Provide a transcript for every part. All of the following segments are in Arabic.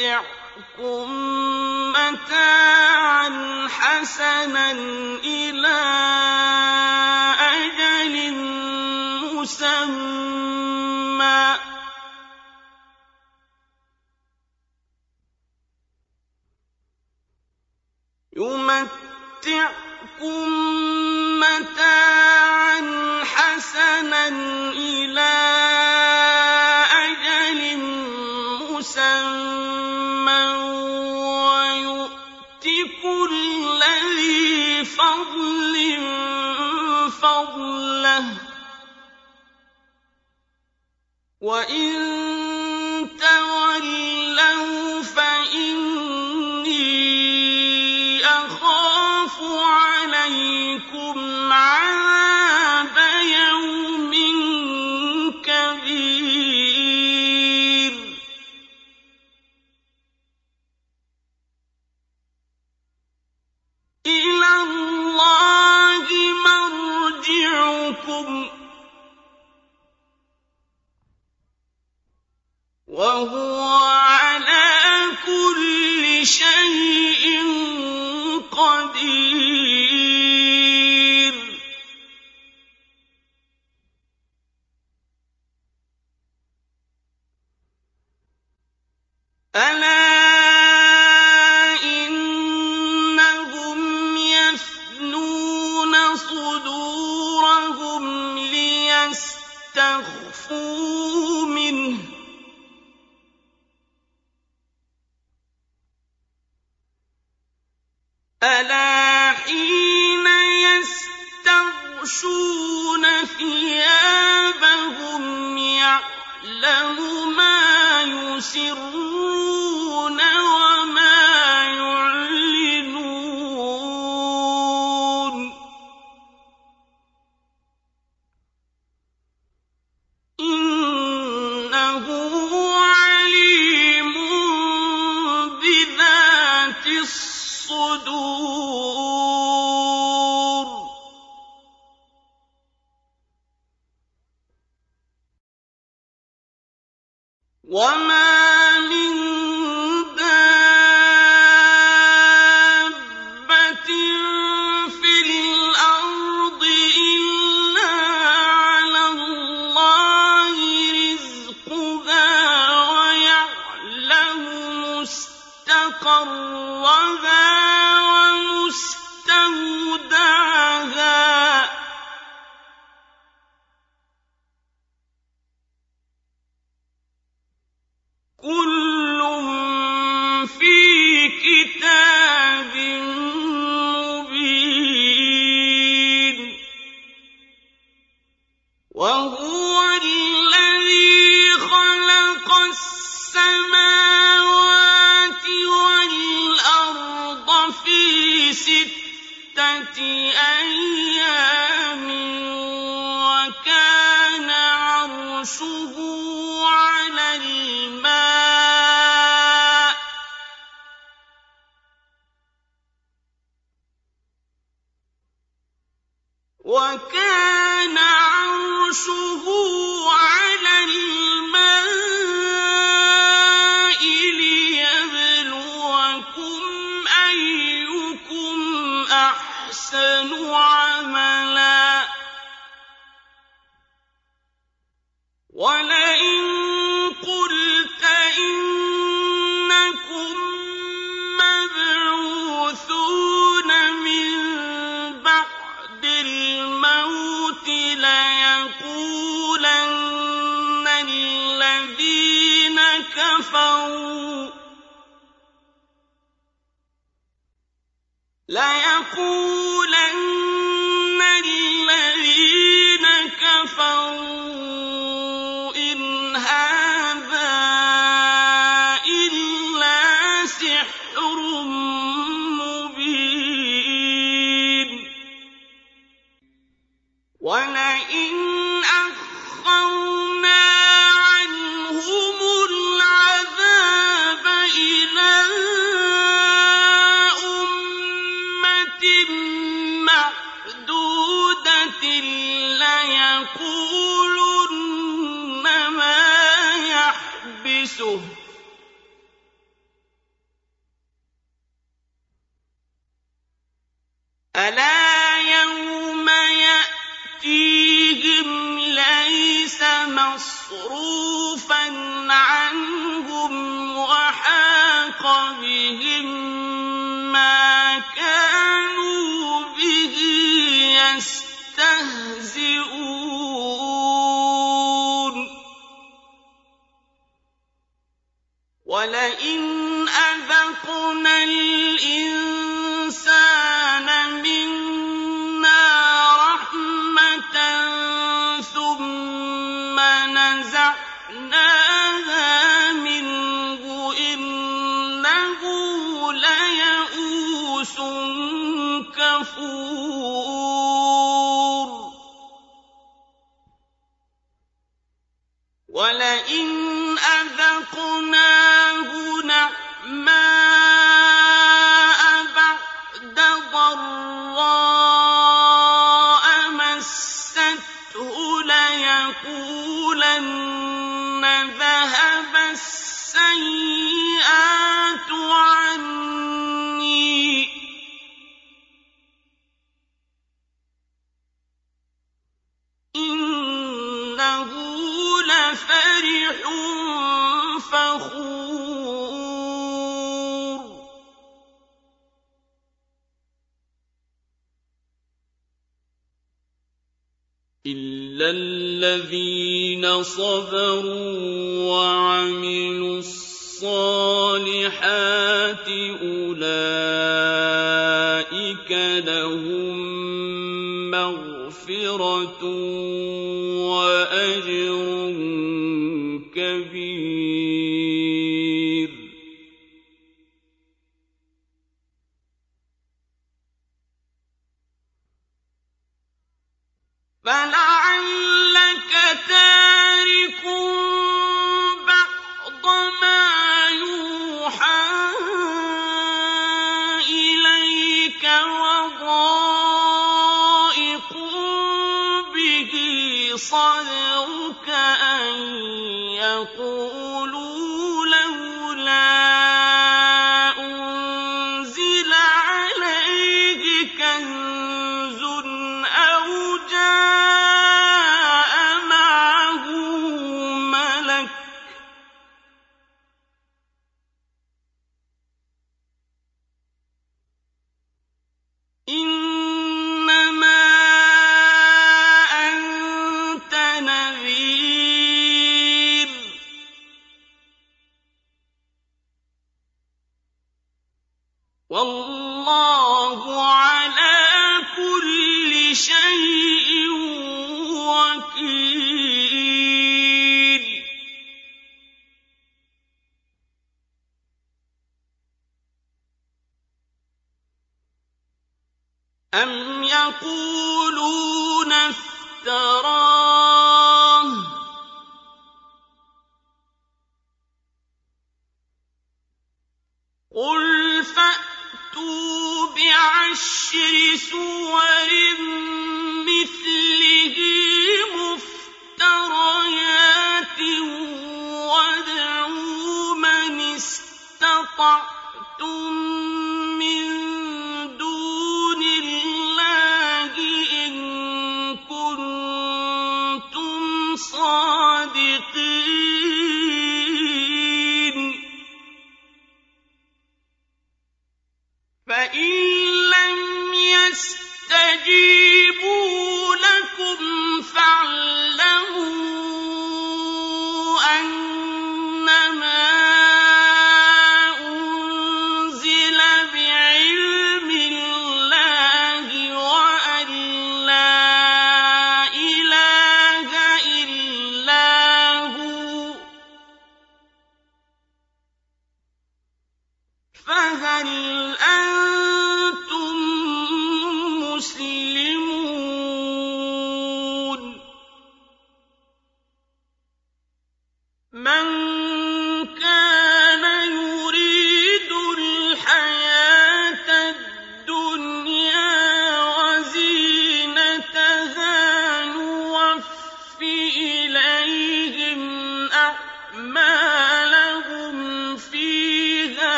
يمتعكم مَّتَاعًا حَسَنًا إِلَىٰ وَإِن أَلَا كفروا ليقولن صبا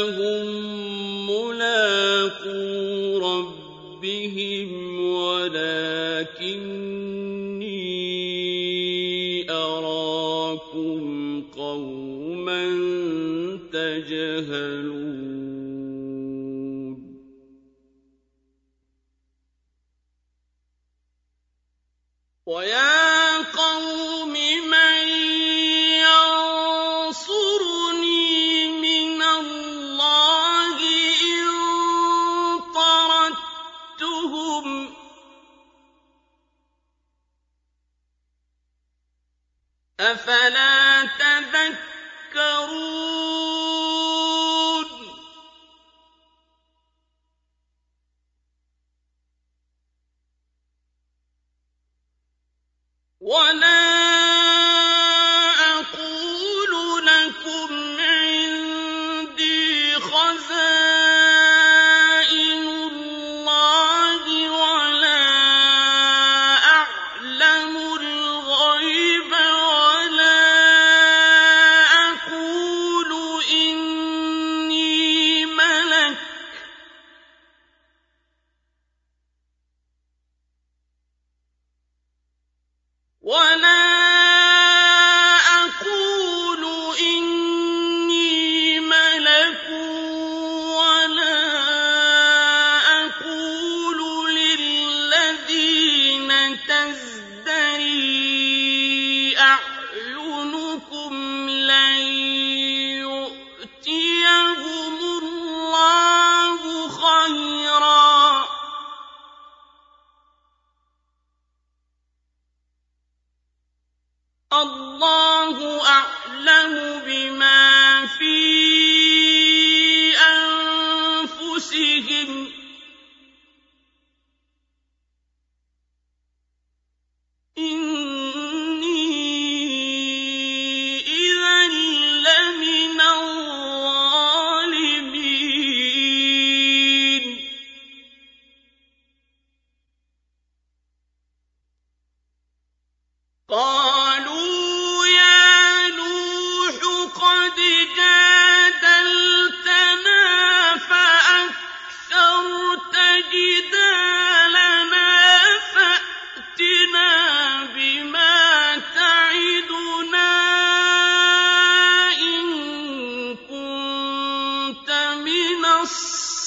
إِنَّهُم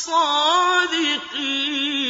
الصَّادِقِينَ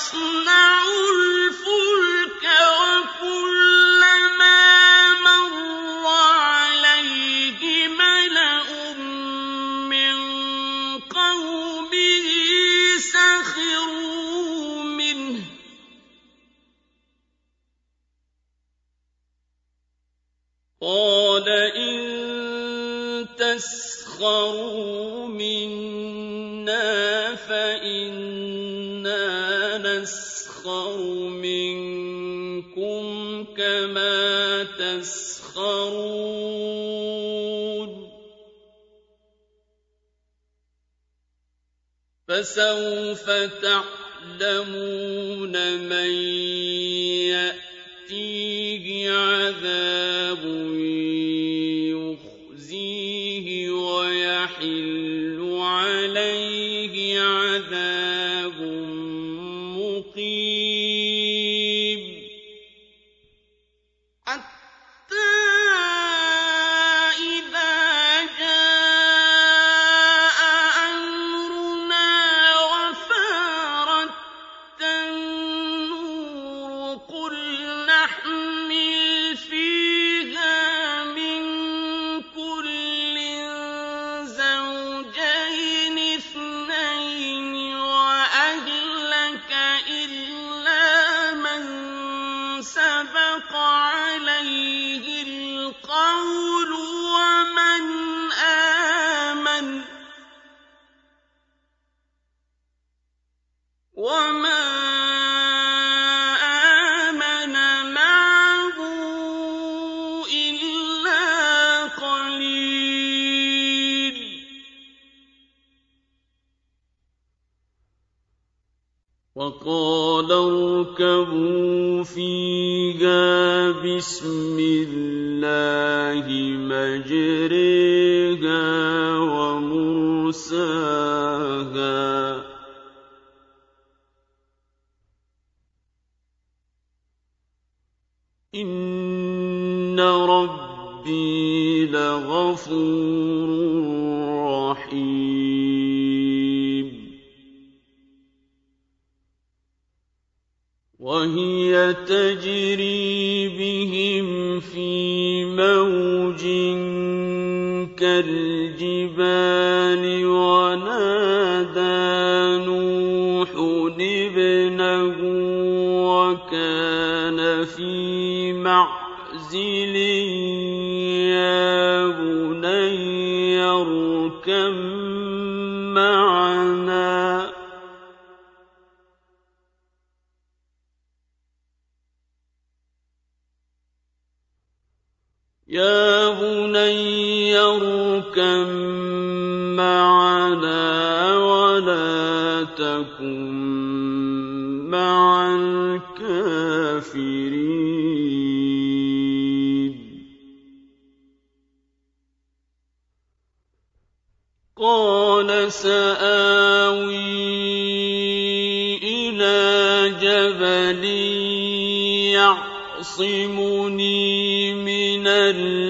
حسنا فسوف تعلمون من يأتي. بسم الله مجريها ومرساها وهي تجري بهم في موج كالجبال ونادى نوح ابنه وكان في معزل لكم مع الكافرين قال سآوي إلى جبل يعصمني من الماء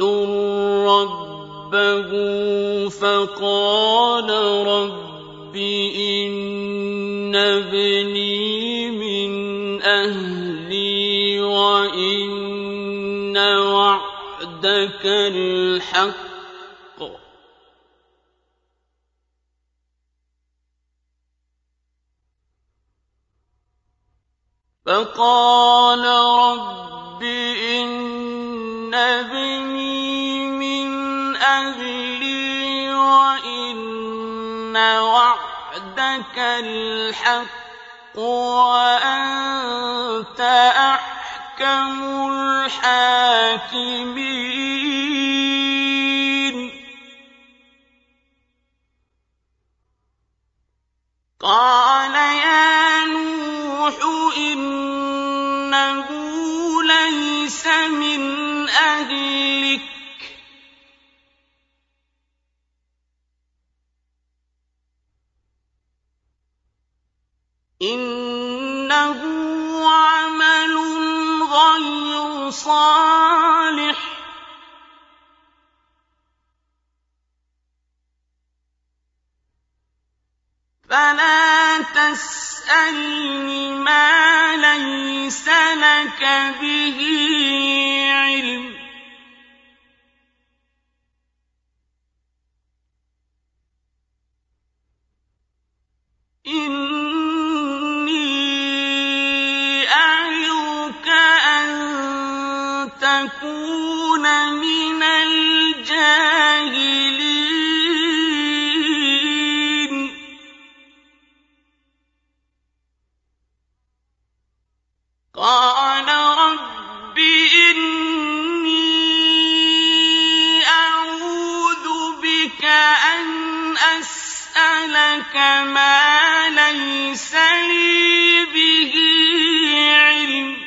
نُوحٌ رَّبَّهُ فَقَالَ رَبِّ إِنَّ ابْنِي مِنْ أَهْلِي وَإِنَّ وَعْدَكَ الْحَقُّ فَقَالَ رَبِّ إِنَّ ابْنِي وَإِنَّ وَعْدَكَ الْحَقُّ وَأَنتَ أَحْكَمُ الْحَاكِمِينَ قَالَ يَا نُوحُ إِنَّهُ لَيْسَ مِنْ أَهْلِكَ ۖ إِنَّهُ عَمَلٌ غَيْرُ صَالِحٍ ۖ. فَلَا تَسْأَلْنِ مَا لَيْسَ لَكَ بِهِ عِلْمٌ ۖ. إِنِّي الْجَاهِلِينَ. قَالَ رَبِّ إِنِّي أَعُوذُ بِكَ أَنْ أَسْأَلَكَ مَا لَيْسَ لِي بِهِ عِلْمٌ ۖ.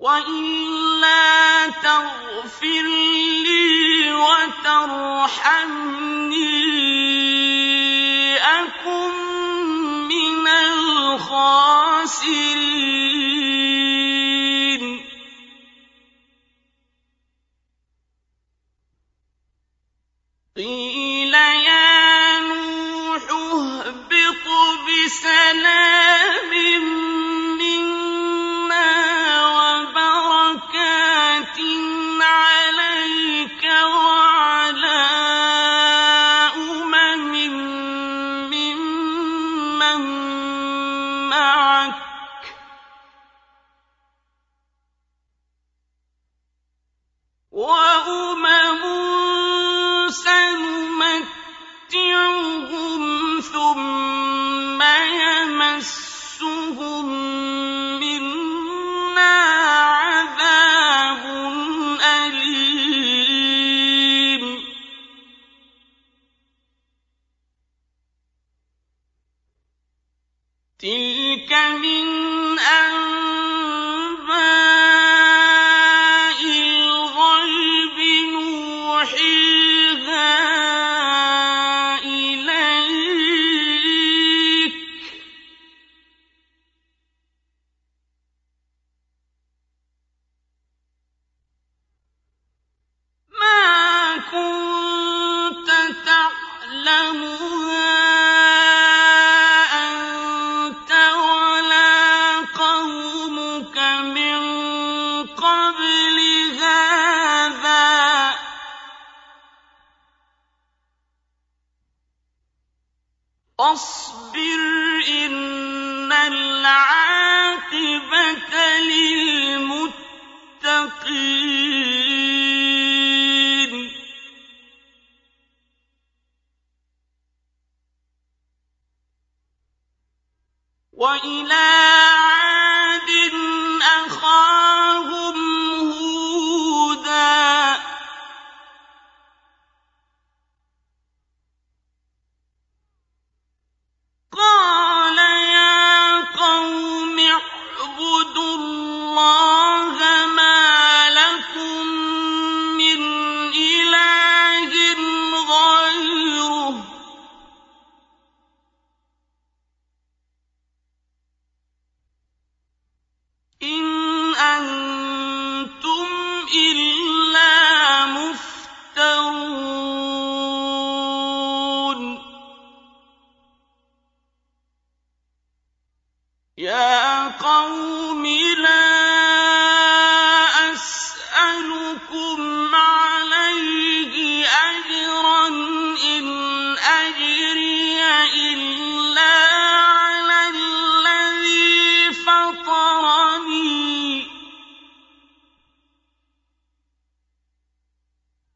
وَإِلَّا تَغْفِرْ لِي وَتَرْحَمْنِي أَكُن مِّنَ الْخَاسِرِينَ قِيلَ يَا نُوحُ اهْبِطْ بِسَلَامٍ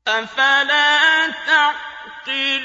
أَفَلَا تَعْقِلُونَ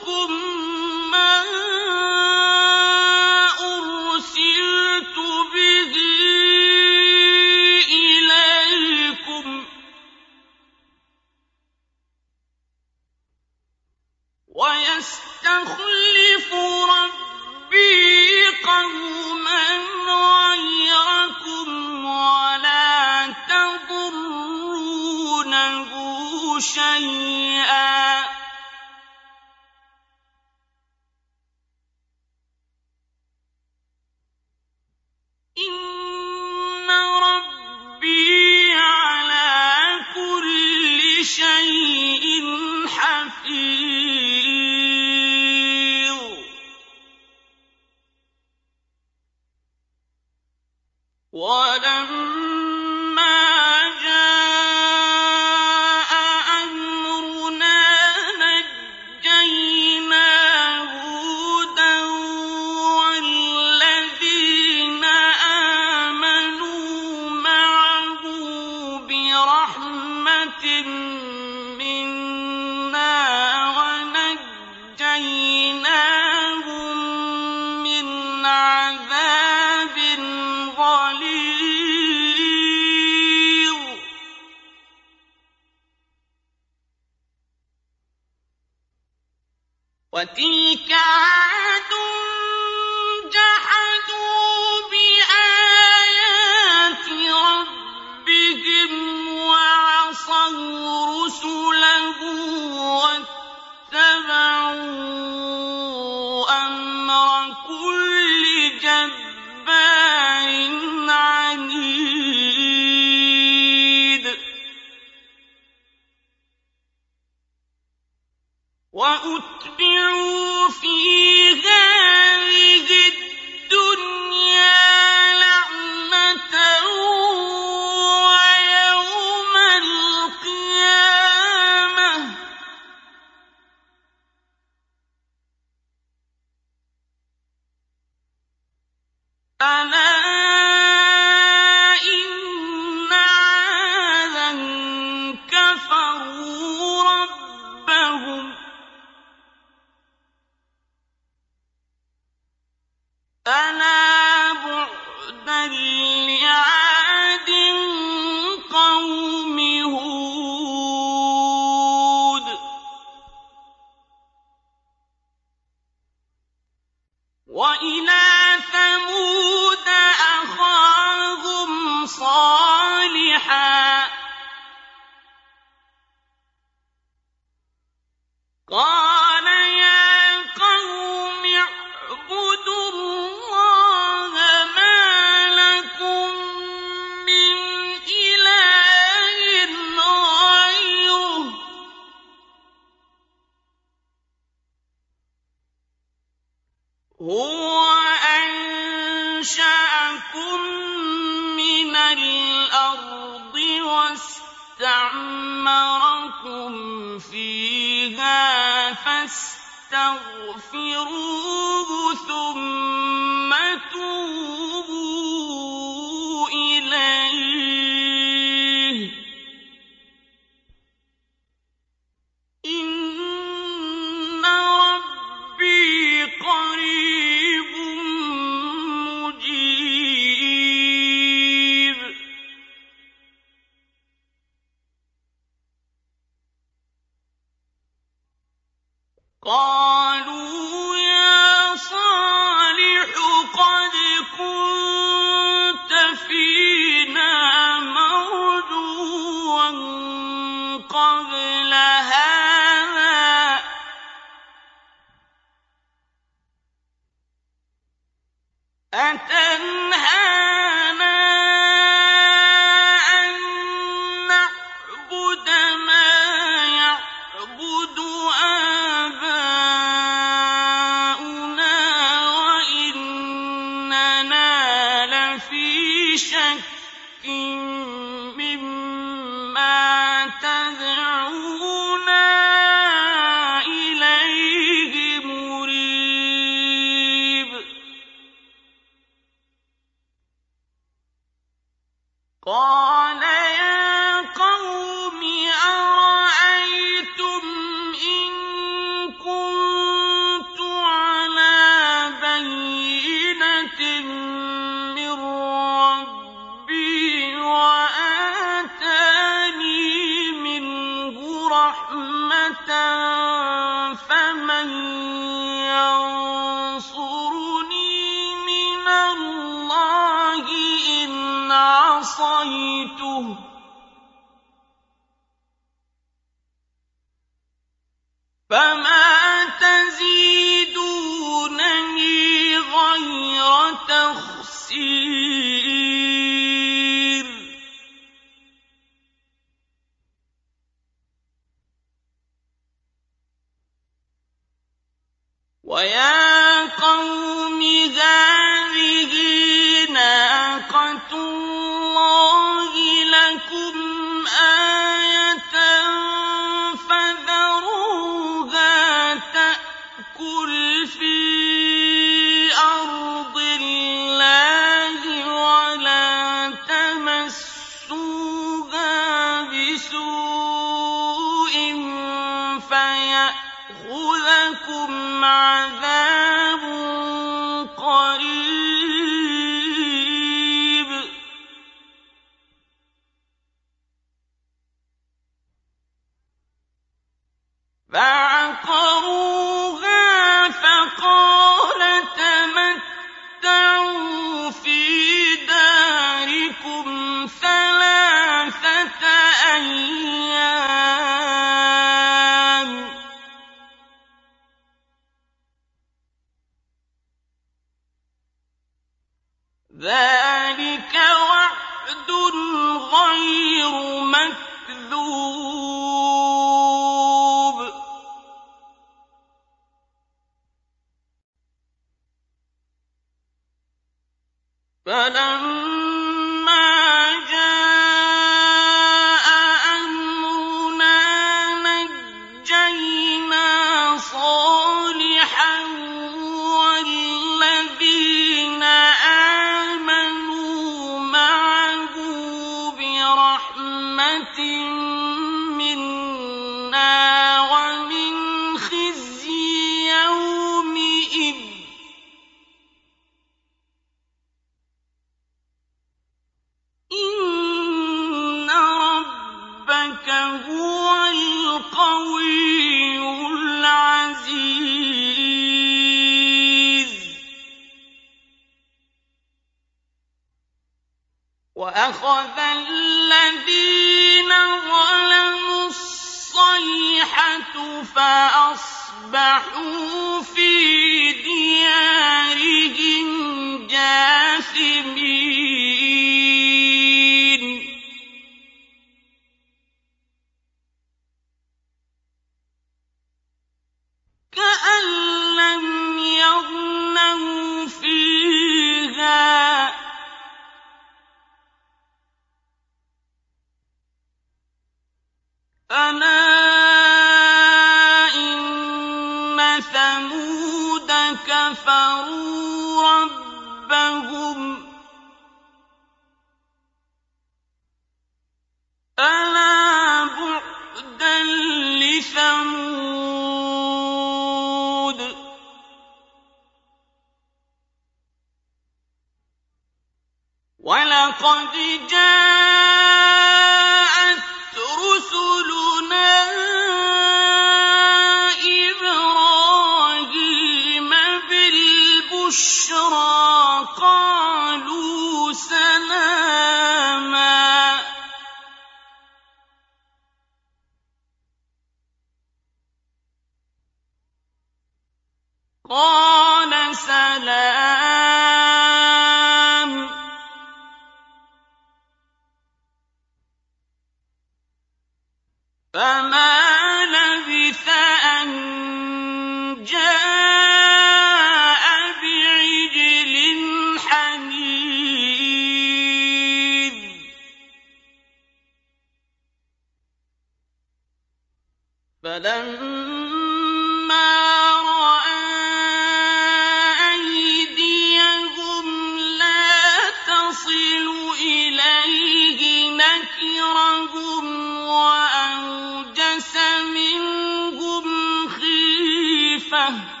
now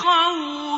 أليس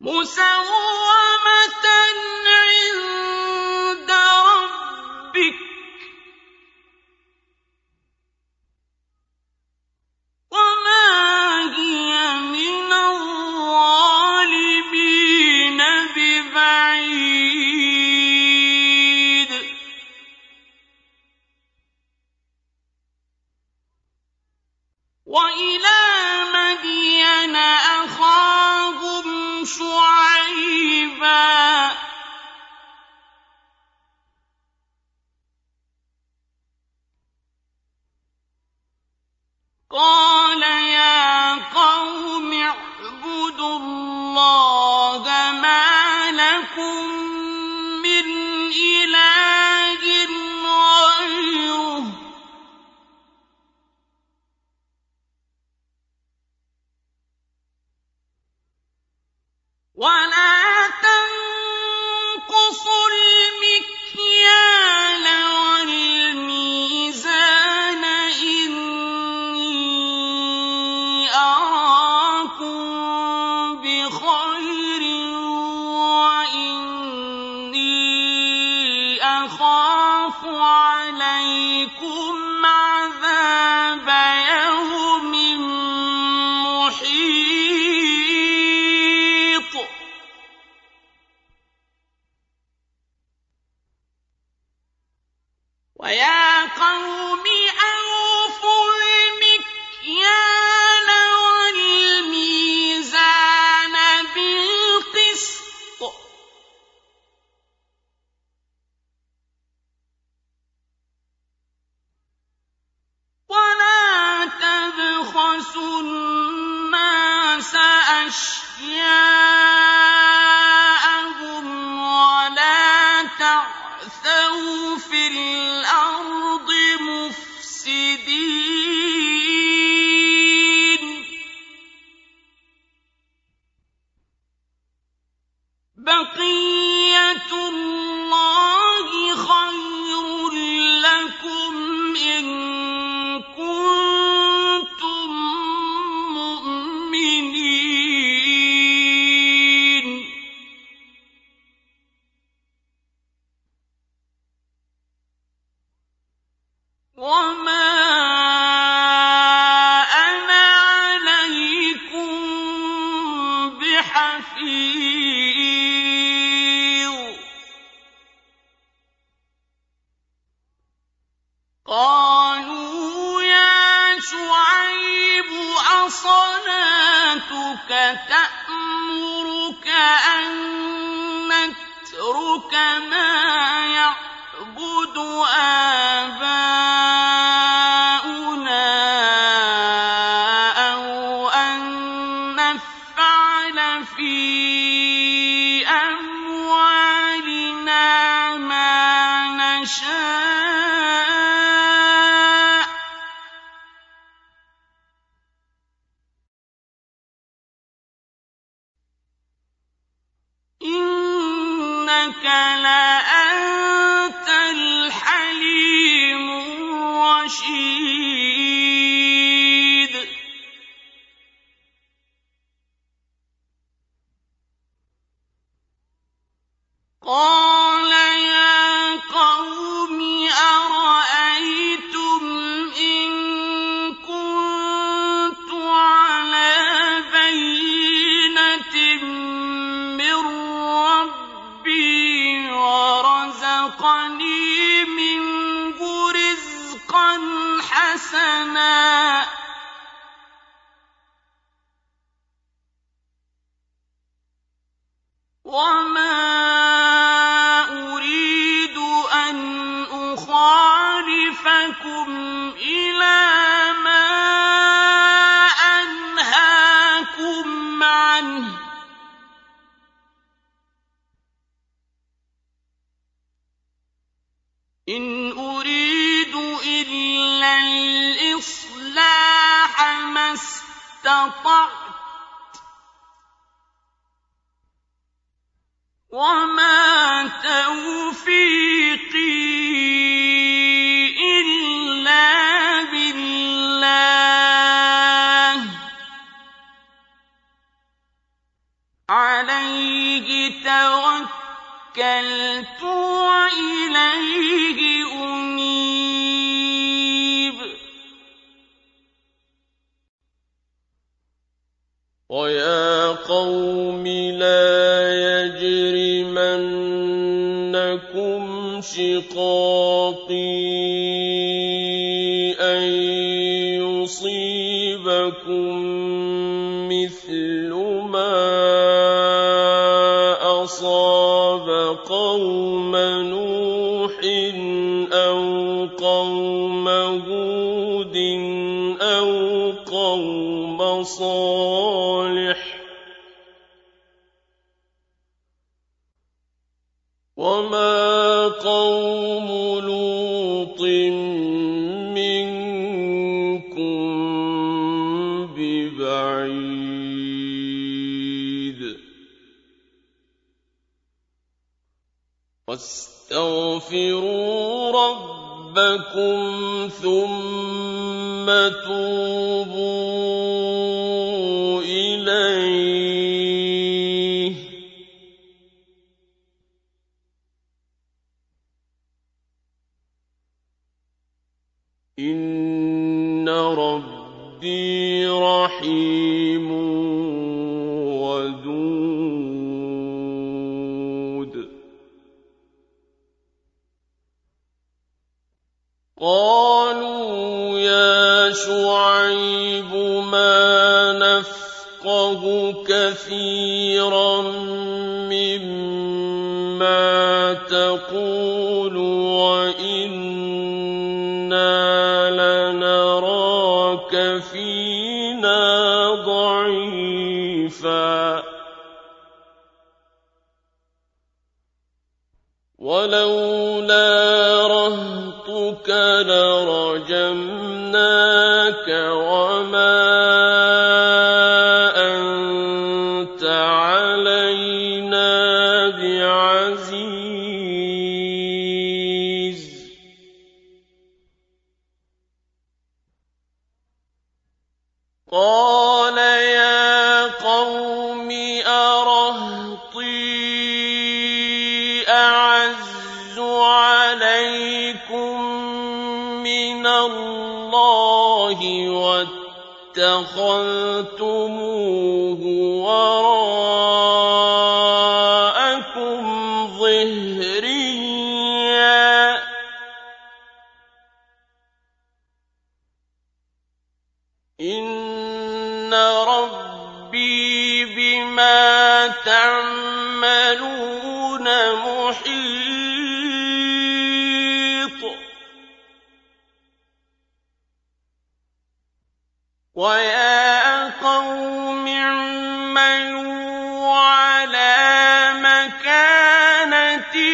مُّسَوَّمَةً بِحَفِيظٍ قَالُوا يَا شُعَيْبُ أَصَلَاتُكَ تَأْمُرُكَ أَن نَّتْرُكَ مَا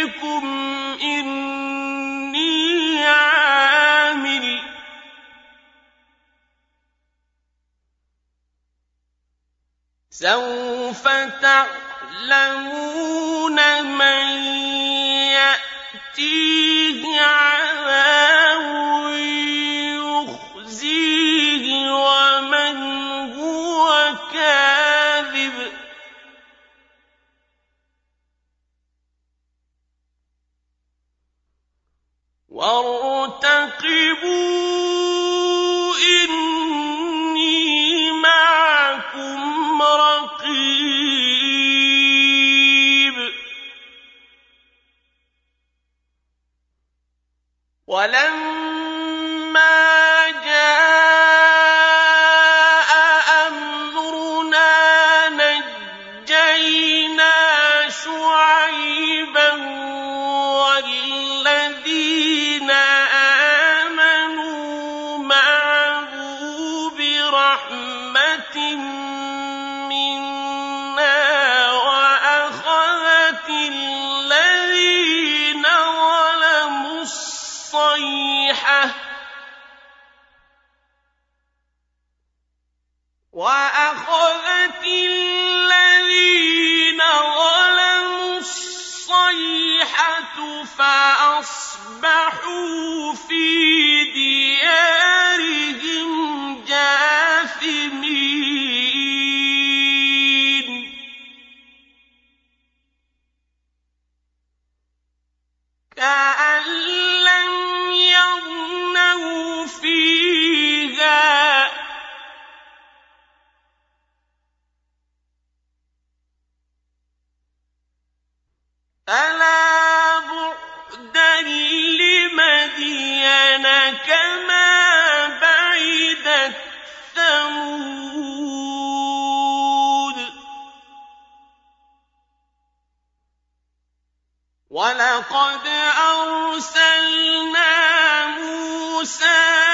فيكم إني عامل. سوف تعلمون من 礼物。فأصبحوا في ديارهم قَدْ أَرْسَلْنَا مُوسَىٰ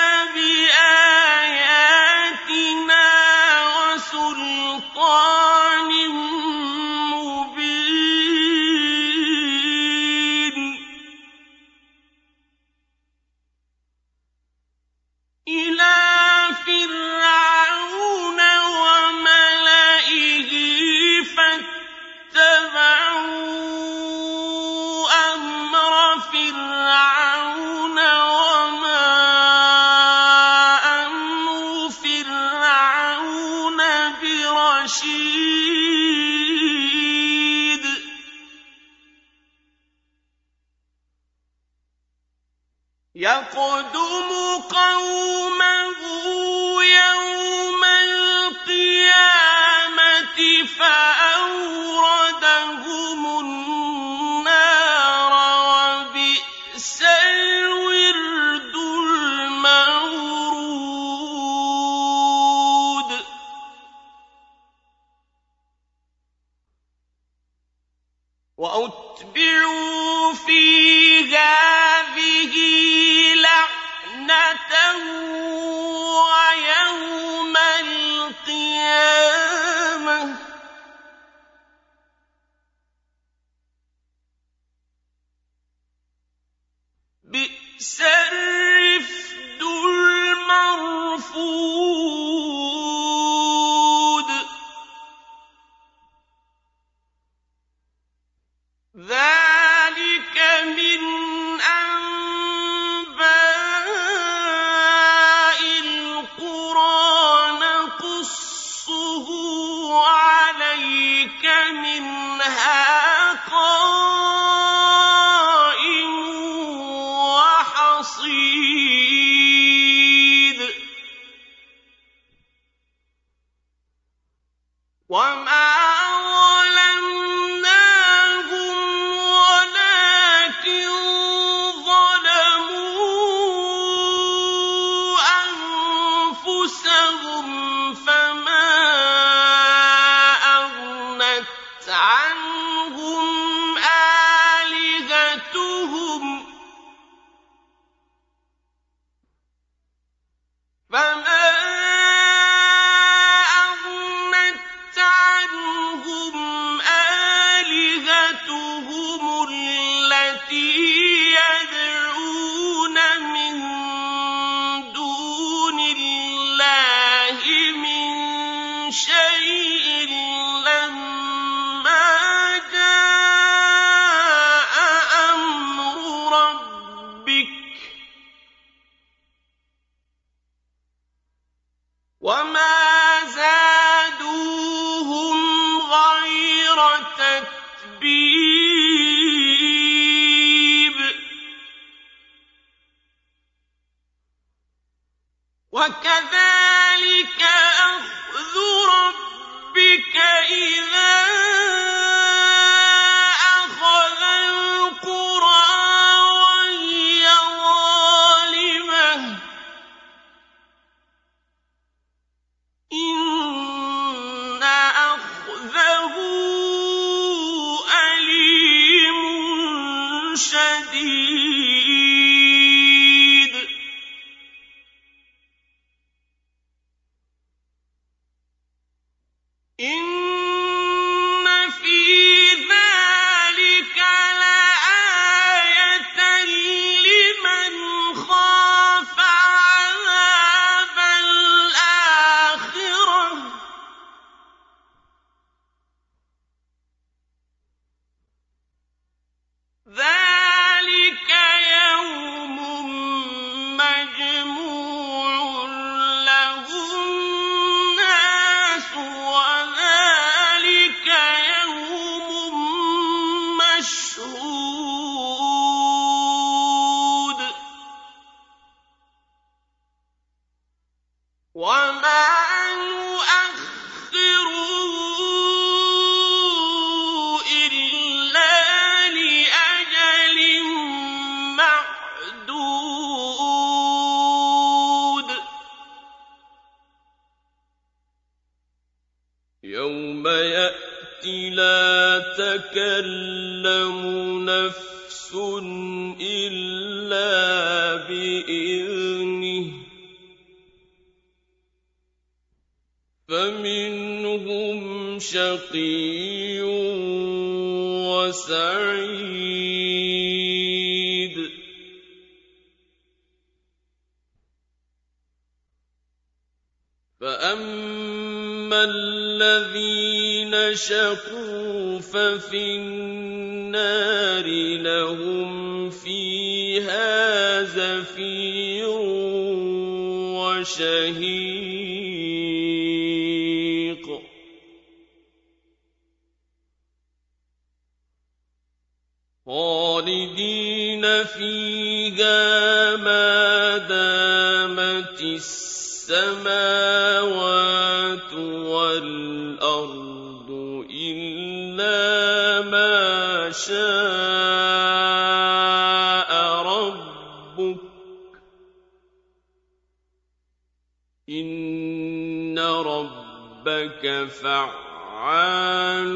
إِنَّ رَبَّكَ فَعَّالٌ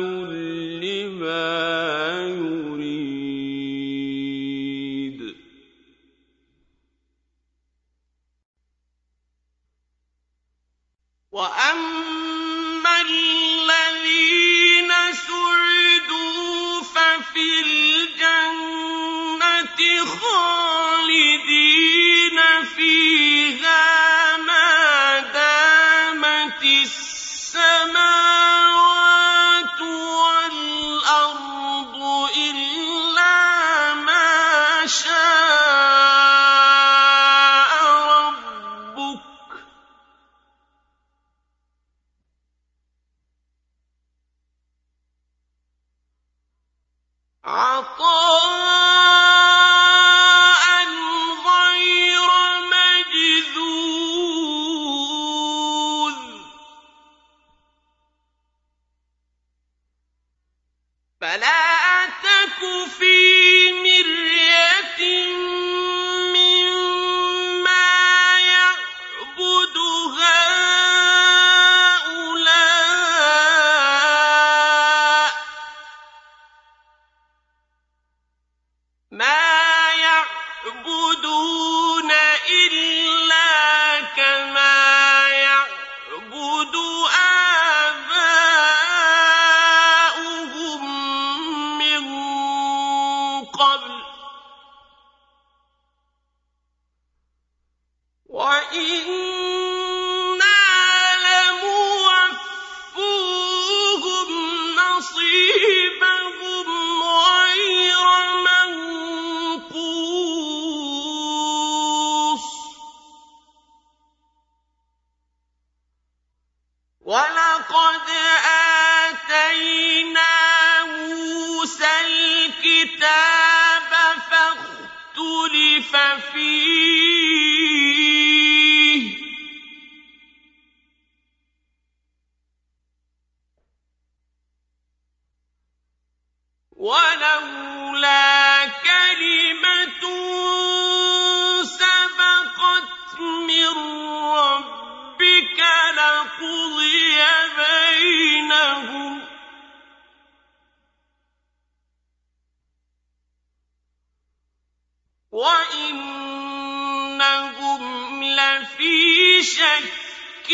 لِّمَا يُرِيدُ. وَأَمَّا الَّذِينَ سُعِدُوا فَفِي الْجَنَّةِ خَالِدِينَ شَكٍّ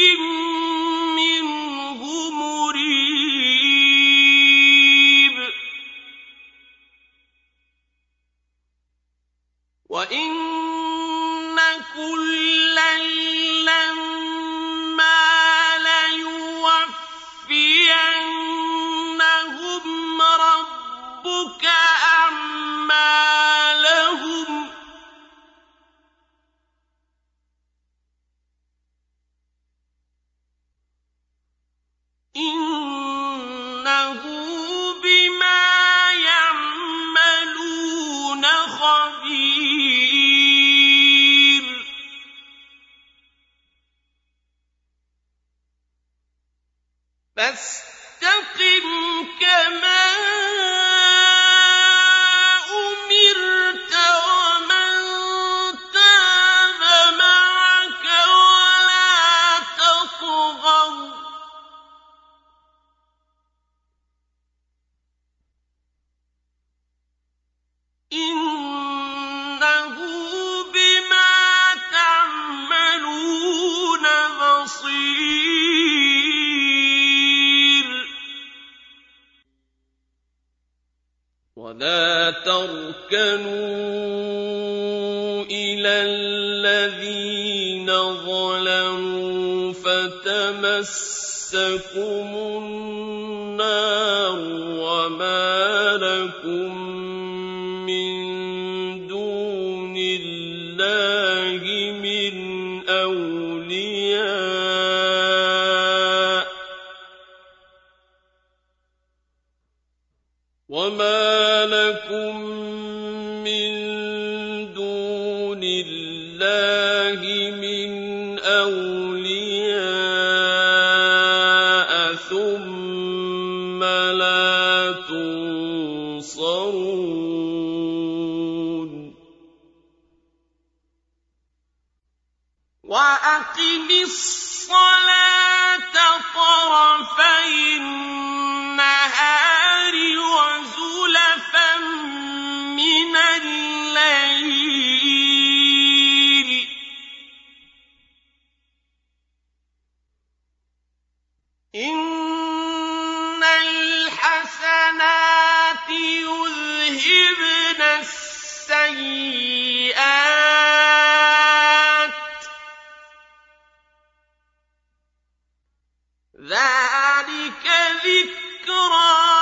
ذَٰلِكَ ذِكْرَىٰ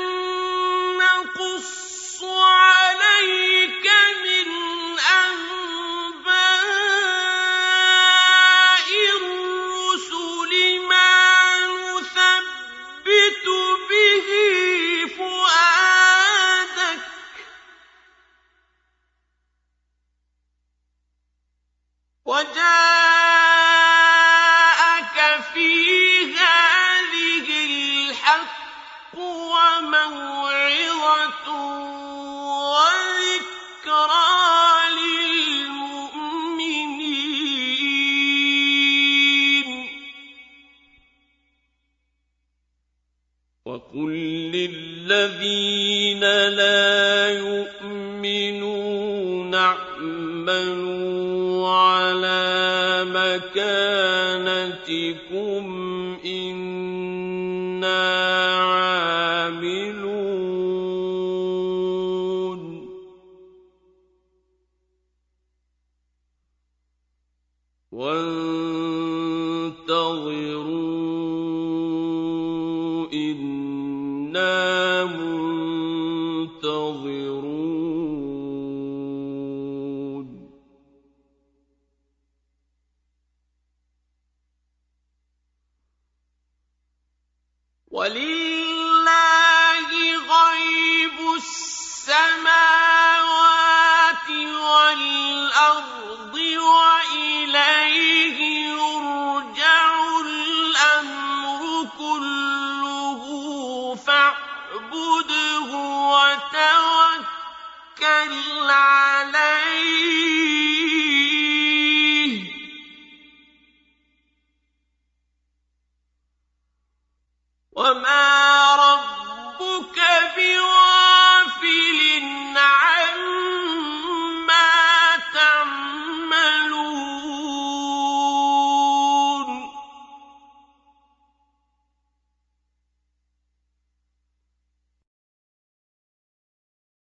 التي